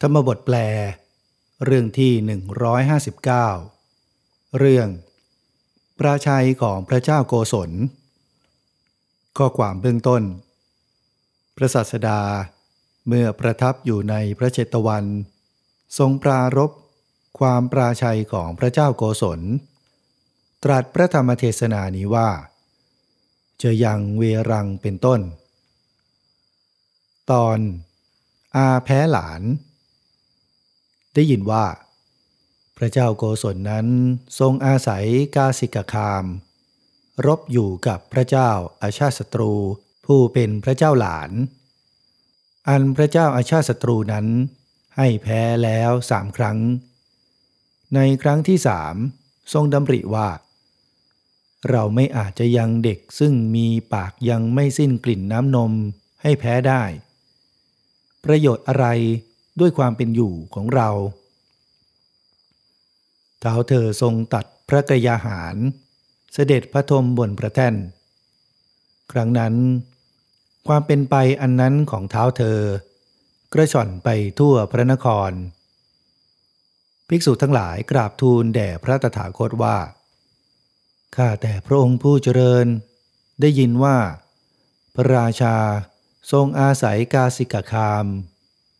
ธรรมบทแปล เรื่องที่ 159 เรื่อง ปราชัยของพระเจ้าโกศล ข้อความเบื้องต้น พระสัสดา เมื่อประทับอยู่ในพระเจตวัน ทรงปรารบความปราชัยของพระเจ้าโกศล ตรัสพระธรรมเทศนานี้ว่า จะยังเวรังเป็นต้น ตอนอาแพ้หลาน ได้ยินว่า พระเจ้าโกศลนั้นทรงอาศัยกาสิกคาม รบอยู่กับพระเจ้าอาชาติศัตรูผู้เป็นพระเจ้าหลาน อันพระเจ้าอาชาติศัตรูนั้น ให้แพ้แล้วสามครั้ง ในครั้งที่สามทรงดำริว่า เราไม่อาจจะยังเด็กซึ่งมีปากยังไม่สิ้นกลิ่นน้ำนมให้แพ้ได้ ประโยชน์อะไร ด้วยความเป็นอยู่ของเราเท้าเธอทรงตัดพระกยาหาร เสด็จพระทมบนพระแท่น ครั้งนั้น ความเป็นไปอันนั้นของเท้าเธอ กระชอนไปทั่วพระนคร ภิกษุทั้งหลายกราบทูลแด่พระตถาคตว่า ข้าแต่พระองค์ผู้เจริญ ได้ยินว่า พระราชาทรงอาศัยกาสิกคาม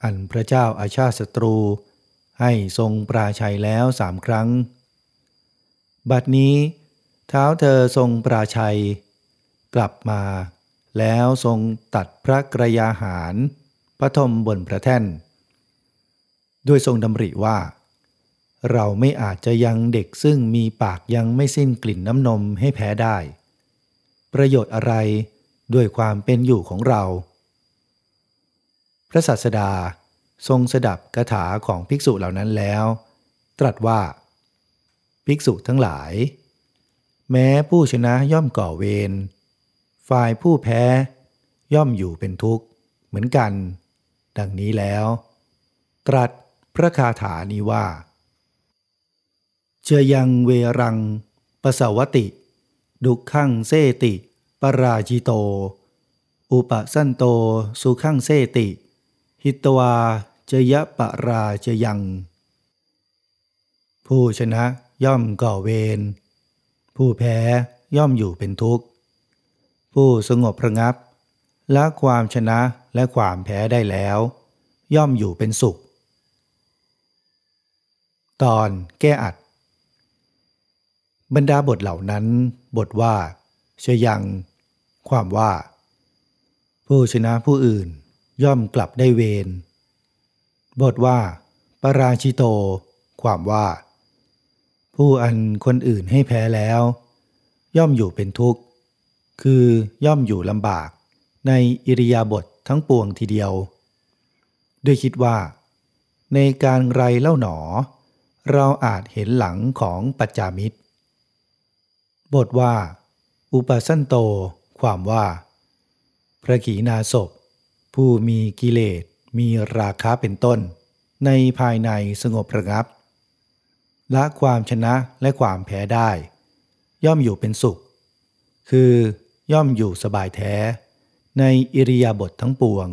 อันพระเจ้าอาชาติศัตรู ให้ทรงปราชัยแล้วสามครั้ง บัดนี้ เท้าเธอทรงปราชัย กลับมา แล้วทรงตัดพระกระยาหารพระทมบนพระแท่น ด้วยทรงดำริว่า เราไม่อาจจะยังเด็กซึ่งมีปากยังไม่สิ้นกลิ่นน้ำนมให้แพ้ได้ ประโยชน์อะไรด้วยความเป็นอยู่ของเรา พระสัสดาทรงสดับคาถาของภิกษุเหล่านั้นแล้ว ตรัสว่า ภิกษุทั้งหลาย แม้ผู้ชนะย่อมก่อเวรฝ่ายผู้แพ้ย่อมอยู่เป็นทุกข์เหมือนกัน ดังนี้แล้ว ตรัสพระคาถานี้ว่า เชยังเวรังปสาวติ ดุขังเซติ ปราจิโต อุปสันโต สุขังเซติ หิตวาจยะปะราจยัง ผู้ชนะย่อมก่อเวร ผู้แพ้ย่อมอยู่เป็นทุกข์ ผู้สงบระงับละความชนะและความแพ้ได้แล้ว ย่อมอยู่เป็นสุข ตอนแก้อัด บรรดาบทเหล่านั้น บทว่าเชยัง ความว่า ผู้ชนะผู้อื่น ย่อมกลับได้เวร บทว่า ปราชิโต ความว่า ผู้อันคนอื่นให้แพ้แล้ว ย่อมอยู่เป็นทุกข์ คือย่อมอยู่ลำบาก ในอิริยาบถททั้งปวงทีเดียว ด้วยคิดว่า ในการไรเล่าหนอ เราอาจเห็นหลังของปัจจามิตร บทว่า อุปสันโต ความว่า พระขีณาศพ ผู้มีกิเลสมีราคะเป็นต้น ในภายในสงบระงับละความชนะและความแพ้ได้ ย่อมอยู่เป็นสุข คือย่อมอยู่สบายแท้ ในอิริยาบถททั้งปวง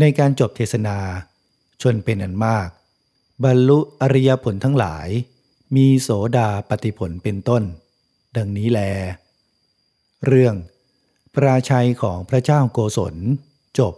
ในการจบเทศนา ชนเป็นอันมาก บรรลุอริยผลทั้งหลาย มีโสดาปฏิผลเป็นต้น ดังนี้แล เรื่อง ราชัยของพระเจ้าโกศลจบ